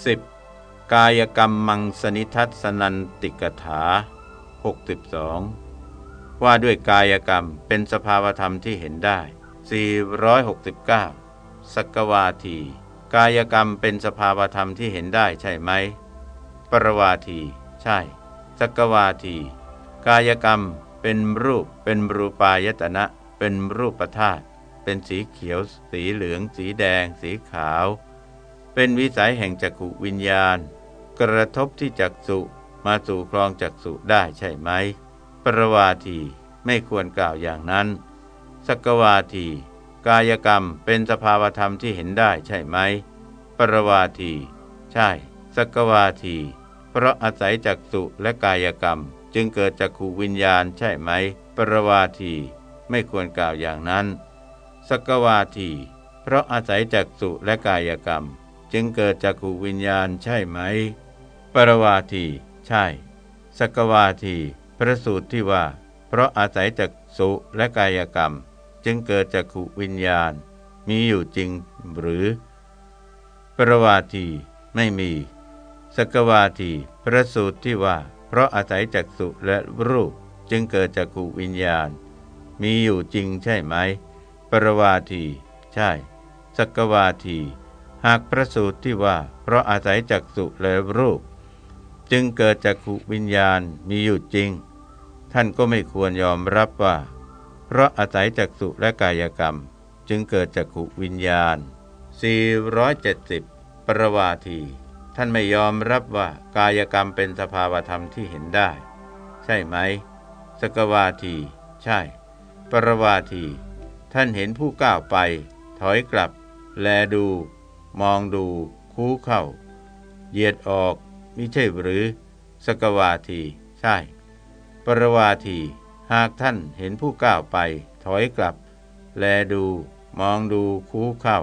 10. กายกรรมมังสนิทัศนันติกถา 62 ว่าด้วยกายกรรมเป็นสภาวธรรมที่เห็นได้ 469สกวาที กายกรรมเป็นสภาวธรรมที่เห็นได้ใช่ไหม ปรวาที ใช่สกวาที กายกรรม เป็นรูป เป็นรูปายตนะ เป็นรูปธาตุเป็นสีเขียว สีเหลือง สีแดง สีขาว เป็นวิสัยแห่งจักขุวิญญาณ กระทบที่จักสุมาสู่ครองจักสุได้ใช่ไหม ปรวาทีไม่ควรกล่าวอย่างนั้นสสกวาที กายกรรมเป็นสภาวธรรมที่เห็นได้ใช่ไหม ปรวาที ใช่ สกวาที เพราะอาศัยจักสุและกายกรรม จึงเกิดจากขูวิญญาณใช่ไหม ปรวาที ไม่ควรกล่าวอย่างนั้น สกวาที เพราะอาศัยจักสุและกายกรรม จึงเกิดจากขูวิญญาณใช่ไหม ปรวาที ใช่ สกวาที พระสูตรที่ว่า เพราะอาศัยจักสุและกายกรรม จึงเกิดจากขูวิญญาณ มีอยู่จริงหรือ ปรวาที ไม่มี สกวาที พระสูตรที่ว่า เพราะอาศัยจักสุและรูปจึงเกิดจากขูวิญญาณ มีอยู่จริงใช่ไหม ปรวาที ใช่สกวาที หากพระสูตรที่ว่า เพราะอาศัยจักสุและรูป จึงเกิดจากขูวิญญาณมีอยู่จริง ท่านก็ไม่ควรยอมรับว่า เพราะอาศัยจักสุและกายกรรม จึงเกิดจากขูวิญญาณ 470 ปรวาที ท่านไม่ยอมรับว่ากายกรรมเป็นสภาวธรรมที่เห็นได้ ใช่ไหม สกวาที ใช่ ปรวาที ท่านเห็นผู้ก้าวไป ถอยกลับ แลดู มองดู คู้เข้า เหยียดออกมิใช่หรือ สกวาที ใช่ ปรวาที หากท่านเห็นผู้ก้าวไป ถอยกลับ แลดู มองดูคู้เข้า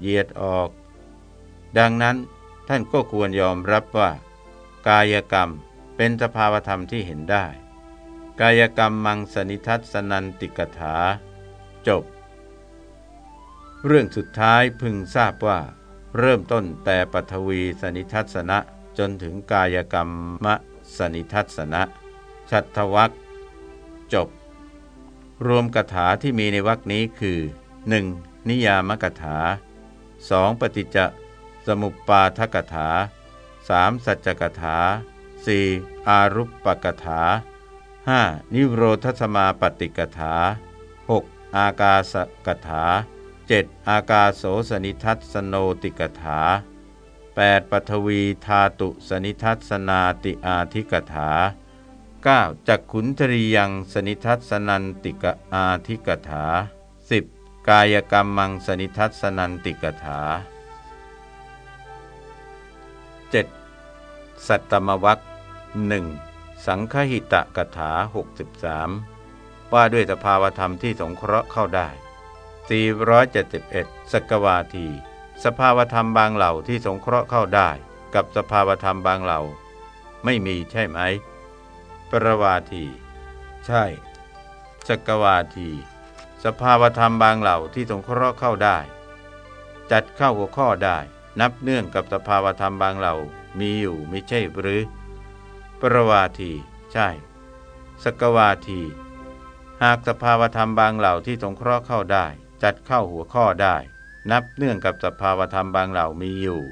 เหยียดออก ดังนั้น ท่านก็ควรยอมรับว่า กายกรรมเป็นสภาวธรรมที่เห็นได้ กายกรรมมังสนิทัศนันติกถา จบ เรื่องสุดท้ายพึงทราบว่า เริ่มต้นแต่ปฐวีสนิทัศนะจนถึงกายกรรมมะสนิทัศนะ ชัตวักจบ รวมกถาที่มีในวรคนี้คือ 1. นิยามกถา 2. ปฏิจจ สมุปปาทกถา 3. สัจจกถา 4. อารุปปกถา 5. นิโรธสมาปฏิกถา 6. อากาสกถา 7. อากาโสสนิทัศโนติกถา 8. ปฐวีธาตุสนิทัศนาติอาทิกถา 9. จักขุนทรียังสนิทัศนันติกอาทิกถา 10. กายกรรมังสนิทัศนันติกถา สัตตมวัคหนึ่งสังคหิตะกถา 63 ว่าด้วยสภาวธรรมที่สงเคราะห์เข้าได้ 471สกวาที สภาวธรรมบางเหล่าที่สงเคราะห์เข้าได้ กับสภาวธรรมบางเหล่า ไม่มีใช่ไหม ปรวาที ใช่สกวาที สภาวธรรมบางเหล่าที่สงเคราะห์เข้าได้ จัดเข้าหัวข้อได้ นับเนื่องกับสภาวธรรมบางเหล่า มีอยู่ไม่ใช่หรือ ปรวาที ใช่ สกวาที หากสภาวธรรมบางเหล่าที่สงเคราะห์เข้าได้ จัดเข้าหัวข้อได้ นับเนื่องกับสภาวธรรมบางเหล่ามีอยู่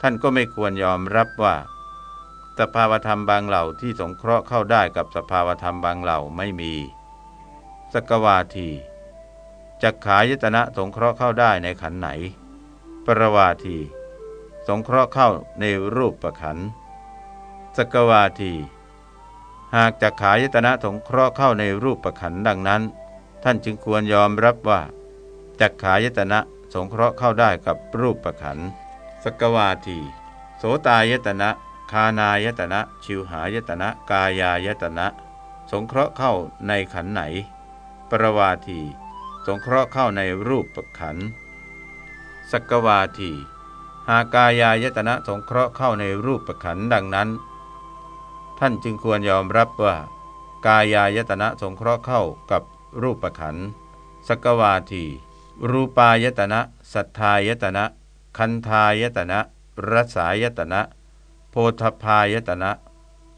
ท่านก็ไม่ควรยอมรับว่า สภาวธรรมบางเหล่าที่สงเคราะห์เข้าได้กับสภาวธรรมบางเหล่าไม่มี สกวาทีจักขายตนะสงเคราะห์เข้าได้ในขันไหน ปรวาที สงเคราะห์เข้าในรูปประขันสกวาที หากจักขายตนะสงเคราะห์เข้าในรูปประขันดังนั้น ท่านจึงควรยอมรับว่าจักขายตนะสงเคราะห์เข้าได้กับรูปประขันสกวาที โสตายตนะ คานายตนะ ชิวหายตนะ กายายตนะ สงเคราะห์เข้าในขันไหน ปรวาที สงเคราะห์เข้าในรูปประขันสกวาที หากายายตนะสงเคราะห์เข้าในรูปประขันดังนั้น ท่านจึงควรยอมรับว่า กายายตนะสงเคราะห์เข้ากับรูปประขันสกวาทีรูปายตนะ สัทธายตนะ คันธายตนะรสายตนะ โพธพายตนะ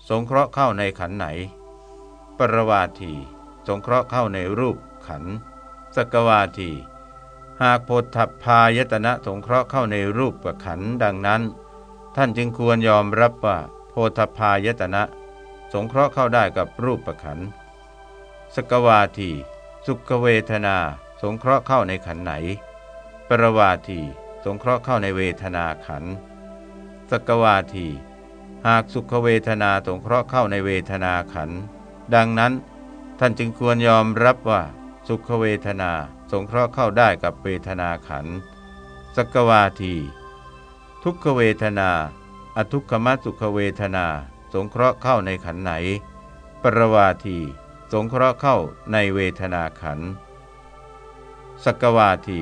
สงเคราะห์เข้าในขันไหน ปรวาที สงเคราะห์เข้าในรูปขันสกวาที หากโพธพายตนะสงเคราะห์เข้าในรูปประขันดังนั้น ท่านจึงควรยอมรับว่าโพธพายตนะ สงเคราะห์เข้าได้กับรูปประขันสกวาที สุขเวทนา สงเคราะห์เข้าในขันไหน ปรวาที สงเคราะห์เข้าในเวทนาขันสกวาที หากสุขเวทนาสงเคราะห์เข้าในเวทนาขันดังนั้นท่านจึงควรยอมรับว่าสุขเวทนา สงเคราะห์เข้าได้กับเวทนาขันสกวาที ทุกขเวทนา อทุกขมสุขเวทนา สงเคราะห์เข้าในขันไหน ปรวาที สงเคราะห์เข้าในเวทนาขันสกวาที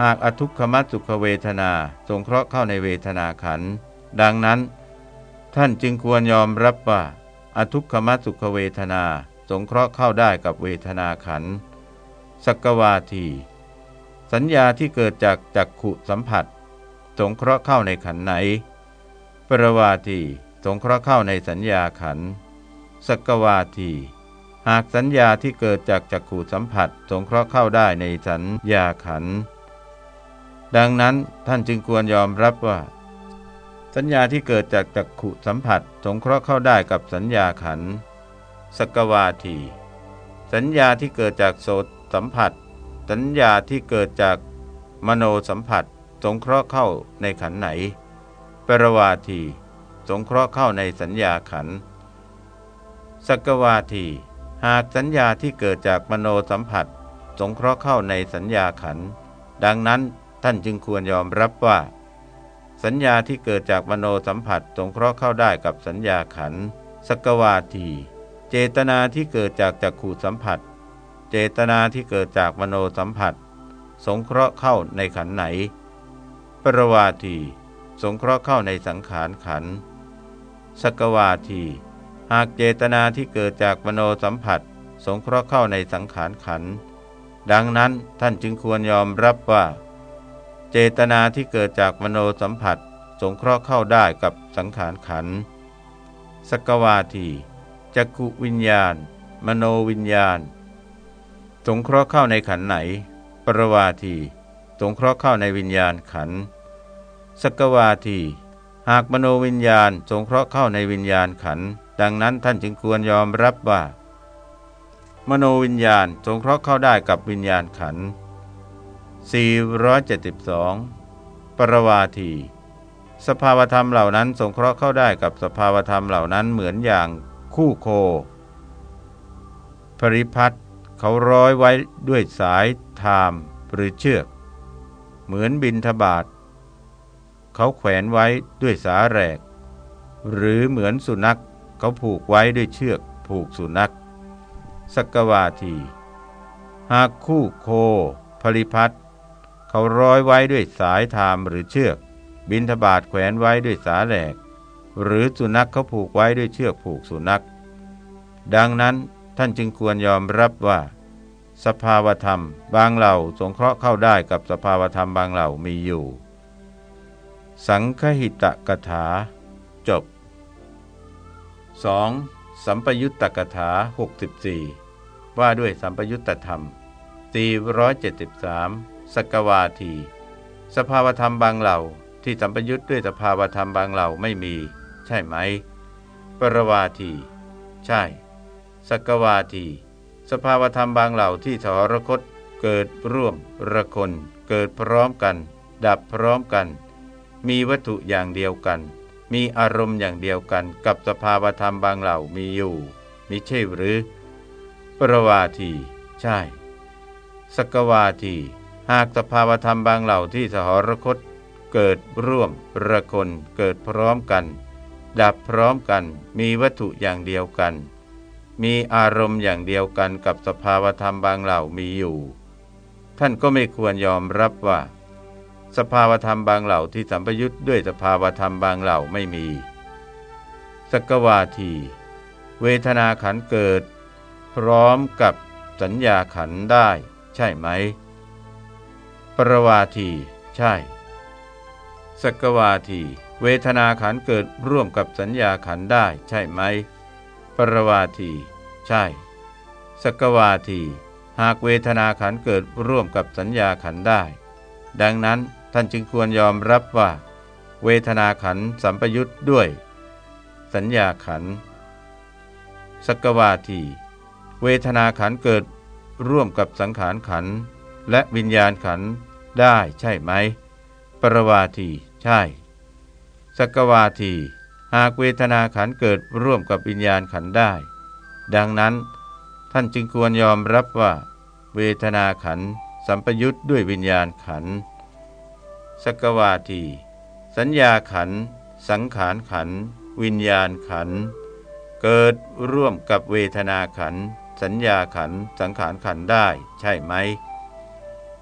หากอทุกขมสุขเวทนา สงเคราะห์เข้าในเวทนาขันดังนั้น ท่านจึงควรยอมรับว่า อทุกขมสุขเวทนา สงเคราะห์เข้าได้กับเวทนาขันธ์ สักวาที สัญญาที่เกิดจากจักขุสัมผัส สงเคราะห์เข้าในขันไหน ปรวาทีสงเคราะห์เข้าในสัญญาขันสักวาทีหากสัญญาที่เกิดจากจักขุสัมผัส สงเคราะห์เข้าได้ในสัญญาขัน ดังนั้นท่านจึงควรยอมรับว่า สัญญาที่เกิดจากจักขุสัมผัส สงเคราะห์เข้าได้กับสัญญาขันสกวาที สัญญาที่เกิดจากโส สัมผัส สัญญาที่เกิดจากมโนสัมผัส สงเคราะห์เข้าในขันไหน ปรวาที สงเคราะห์เข้าในสัญญาขันสกวาที หากสัญญาที่เกิดจากมโนสัมผัส สงเคราะห์เข้าในสัญญาขัน ดังนั้นท่านจึงควรยอมรับว่า สัญญาที่เกิดจากมโนสัมผัส สงเคราะห์เข้าได้กับสัญญาขันสกวาที เจตนาที่เกิดจากจักขูสัมผัส เจตนาที่เกิดจากมโนสัมผัส สงเคราะห์เข้าในขันไหน ปรวาทีสงเคราะห์เข้าในสังขารขันสกวาทีหากเจตนาที่เกิดจากมโนสัมผัส สงเคราะห์เข้าในสังขารขัน ดังนั้นท่านจึงควรยอมรับว่า เจตนาที่เกิดจากมโนสัมผัส สงเคราะห์เข้าได้กับสังขารขันสกวาทีจักขุวิญญาณ มโนวิญญาณ สงเคราะห์เข้าในขันไหน ปรวาทีสงเคราะห์เข้าในวิญญาณขันสกวาทีหากมโนวิญญาณ สงเคราะห์เข้าในวิญญาณขัน ดังนั้นท่านจึงควรยอมรับว่า มโนวิญญาณ สงเคราะห์เข้าได้กับวิญญาณขัน 472 ปรวาที สภาวธรรมเหล่านั้น สงเคราะห์เข้าได้กับสภาวธรรมเหล่านั้นเหมือนอย่างคู่โค ปริพัท เขาร้อยไว้ด้วยสายทามหรือเชือก เหมือนบินทบาทเขาแขวนไว้ด้วยสาแรก หรือเหมือนสุนัขเขาผูกไว้ด้วยเชือกผูกสุนัขสกวาที หากคู่โคผลิพัทเขาร้อยไว้ด้วยสายทามหรือเชือก บินทบาทแขวนไว้ด้วยสาแหลก หรือสุนัขเขาผูกไว้ด้วยเชือกผูกสุนัข ดังนั้น ท่านจึงควรยอมรับว่า สภาวธรรม บางเหล่าสงเคราะห์เข้าได้กับสภาวธรรมบางเหล่ามีอยู่ สังคหิตกถา จบ 2. สัมปยุตตกถา 64 ว่าด้วยสัมปยุตตธรรม 473 สกวาที สภาวธรรมบางเหล่าที่สัมปยุตด้วยสภาวธรรมบางเหล่าไม่มี ใช่ไหม ปรวาที ใช่ สักวาที สภาวธรรมบางเหล่าที่ทรคตเกิดร่วมระคน เกิดพร้อมกัน ดับพร้อมกัน มีวัตถุอย่างเดียวกัน มีอารมณ์อย่างเดียวกัน กับสภาวธรรมบางเหล่ามีอยู่มิใช่หรือ ประวาที ใช่ สกวาที หากสภาวธรรมบางเหล่าที่สหรคต เกิดร่วมระคน เกิดพร้อมกัน ดับพร้อมกัน มีวัตถุอย่างเดียวกัน มีอารมณ์อย่างเดียวกันกับสภาวธรรมบางเหล่ามีอยู่ ท่านก็ไม่ควรยอมรับว่า สภาวธรรมบางเหล่าที่สัมปยุทธ์ด้วยสภาวธรรมบางเหล่าไม่มี สกวาที เวทนาขันเกิด พร้อมกับสัญญาขันได้ ใช่ไหม ปรวาที ใช่ สกวาที เวทนาขันเกิดร่วมกับสัญญาขันได้ ใช่ไหม ปรวาที ใช่ สกวาที หากเวทนาขันเกิดร่วมกับสัญญาขันได้ ดังนั้นท่านจึงควรยอมรับว่า เวทนาขันสัมปยุทธ์ด้วย สัญญาขันสกวาที เวทนาขันเกิดร่วมกับสังขารขันและวิญญาณขันได้ใช่ไหม ปรวาที ใช่ สกวาที หากเวทนาขันเกิดร่วมกับวิญญาณขันได้ ดังนั้นท่านจึงควรยอมรับว่า เวทนาขันสัมปยุทธ์ด้วยวิญญาณขันสกวาที สัญญาขัน สังขารขัน วิญญาณขัน เกิดร่วมกับเวทนาขัน สัญญาขัน สังขารขันได้ ใช่ไหม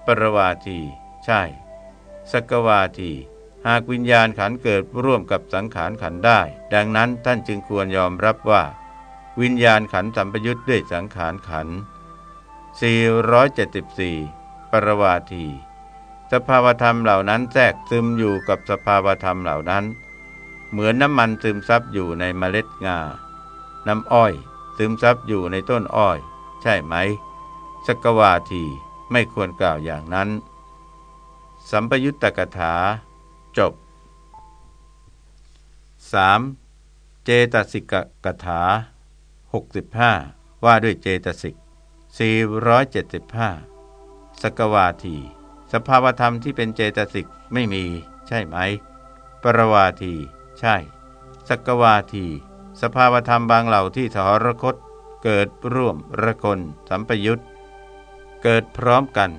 ปรวาที ใช่ สกวาที หากวิญญาณขันเกิดร่วมกับสังขารขันได้ ดังนั้นท่านจึงควรยอมรับว่า วิญญาณขันสัมปยุทธ์ด้วยสังขารขัน 474 ปรวาที สภาวธรรมเหล่านั้นแทรกซึมอยู่กับสภาวธรรมเหล่านั้น เหมือนน้ำมันซึมซับอยู่ในเมล็ดงา น้ำอ้อยซึมซับอยู่ในต้นอ้อย ใช่ไหม สกวาทีไม่ควรกล่าวอย่างนั้น สัมปยุตตกถา จบ 3. เจตสิกกถา 65 ว่าด้วยเจตสิก 475 สกวาที สภาวธรรมที่เป็นเจตสิกไม่มี ใช่ไหม ปรวาที ใช่ สกวาที สภาวธรรมบางเหล่าที่สหรคต เกิดร่วมระคน สัมปยุตเกิดพร้อมกัน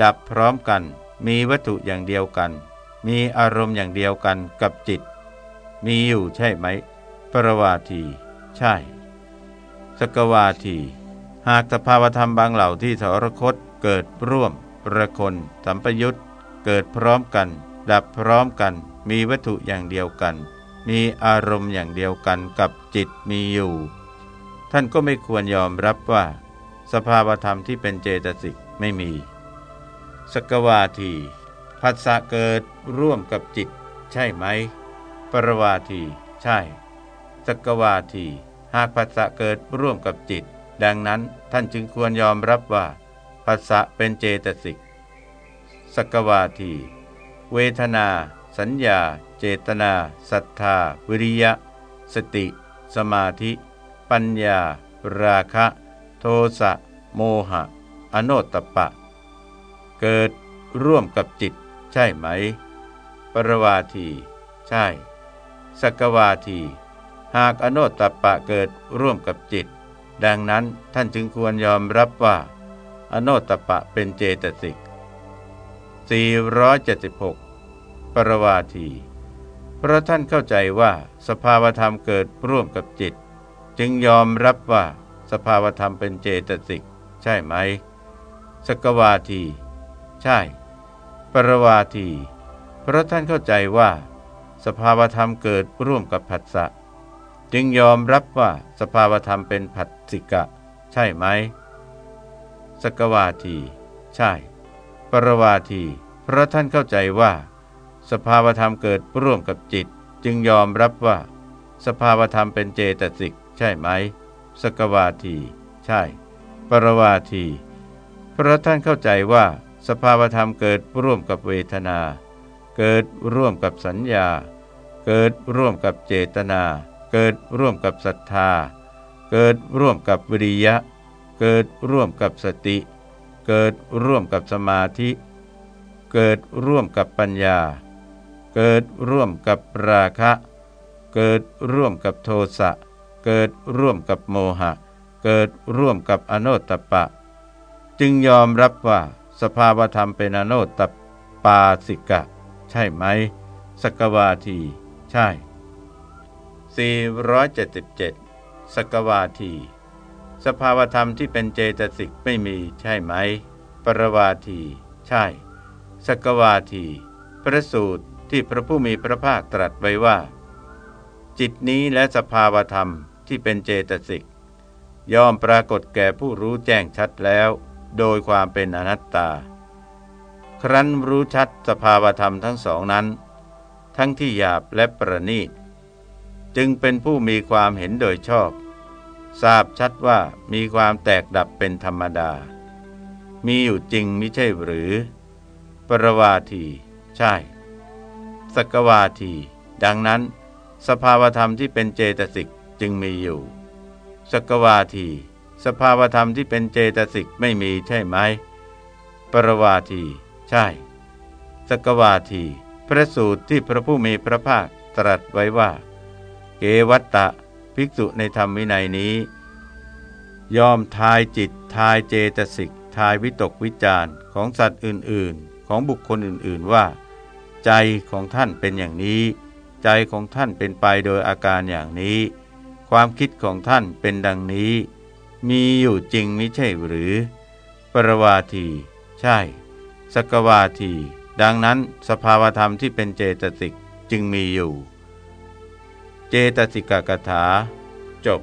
ดับพร้อมกัน มีวัตถุอย่างเดียวกัน มีอารมณ์อย่างเดียวกันกับจิต มีอยู่ใช่ไหม ปรวาที ใช่ สกวาที หากสภาวธรรมบางเหล่าที่สรคตเกิดร่วม ประคนสัมปยุตเกิดพร้อมกัน ดับพร้อมกัน มีวัตถุอย่างเดียวกัน มีอารมณ์อย่างเดียวกันกับจิตมีอยู่ ท่านก็ไม่ควรยอมรับว่า สภาวธรรมที่เป็นเจตสิกไม่มี สกวาที ผัสสะเกิดร่วมกับจิต ใช่ไหม ปรวาที ใช่ สกวาที หากผัสสะเกิดร่วมกับจิต ดังนั้นท่านจึงควรยอมรับว่าผัสสะเป็นเจตสิก สกวาที เวทนา สัญญา เจตนาศรัทธา วิริยะ สติ สมาธิ ปัญญา ราคะ โทสะ โมหะ อโนตตปะ เกิดร่วมกับจิต ใช่ไหม ปรวาที ใช่ สกวาที หากอโนตตปะเกิดร่วมกับจิต ดังนั้นท่านจึงควรยอมรับว่า อโนตตปะเป็นเจตสิก 476 ปรวาที เพราะท่านเข้าใจว่าสภาวธรรมเกิดร่วมกับจิต จึงยอมรับว่าสภาวธรรมเป็นเจตสิก ใช่ไหม สกวาที ใช่ ปรวาที เพราะท่านเข้าใจว่า สภาวธรรมเกิดร่วมกับผัสสะจึงยอมรับว่าสภาวธรรมเป็นผัสสิกะ ใช่ไหมสกวาที ใช่ ปรวาที เพราะท่านเข้าใจว่า สภาวธรรมเกิดร่วมกับจิต จึงยอมรับว่า สภาวธรรมเป็นเจตสิก ใช่ไหมสกวาที ใช่ ปรวาที เพราะท่านเข้าใจว่า สภาวธรรมเกิดร่วมกับเวทนา เกิดร่วมกับสัญญา เกิดร่วมกับเจตนา เกิดร่วมกับศรัทธา เกิดร่วมกับวิริยะ เกิดร่วมกับสติ เกิดร่วมกับสมาธิ เกิดร่วมกับปัญญา เกิดร่วมกับราคะ เกิดร่วมกับโทสะ เกิดร่วมกับโมหะ เกิดร่วมกับอโนตตปะ จึงยอมรับว่า สภาวธรรมเป็นอโนตตปาสิกะ ใช่ไหมสกวาที ใช่ 477สกวาที สภาวธรรมที่เป็นเจตสิกไม่มีใช่ไหม ปรวาที ใช่ สกวาทีประสูตรที่พระผู้มีพระภาคตรัสไว้ว่า จิตนี้และสภาวธรรมที่เป็นเจตสิกย่อมปรากฏแก่ผู้รู้แจ้งชัดแล้ว โดยความเป็นอนัตตา ครั้นรู้ชัดสภาวธรรมทั้งสองนั้น ทั้งที่หยาบและประณีต จึงเป็นผู้มีความเห็นโดยชอบ ทราบชัดว่ามีความแตกดับเป็นธรรมดา มีอยู่จริงไม่ใช่หรือ ปรวาที ใช่ สกวาที ดังนั้น สภาวธรรมที่เป็นเจตสิกจึงมีอยู่ สกวาที สภาวธรรมที่เป็นเจตสิกไม่มีใช่ไหม ปรวาที ใช่ สกวาที พระสูตรที่พระผู้มีพระภาคตรัสไว้ว่า เกวัตตะ ภิกษุในธรรมวินัยนี้ ยอมทายจิตทายเจตสิกทายวิตกวิจารณ์ของสัตว์อื่น ๆ ของบุคคลอื่น ๆ ว่า ใจของท่านเป็นอย่างนี้ ใจของท่านเป็นไปโดยอาการอย่างนี้ ความคิดของท่านเป็นดังนี้ มีอยู่จริงไม่ใช่หรือ ปรวาที ใช่ สกวาที ดังนั้นสภาวธรรมที่เป็นเจตสิกจึงมีอยู่ เจตสิกกถา จบ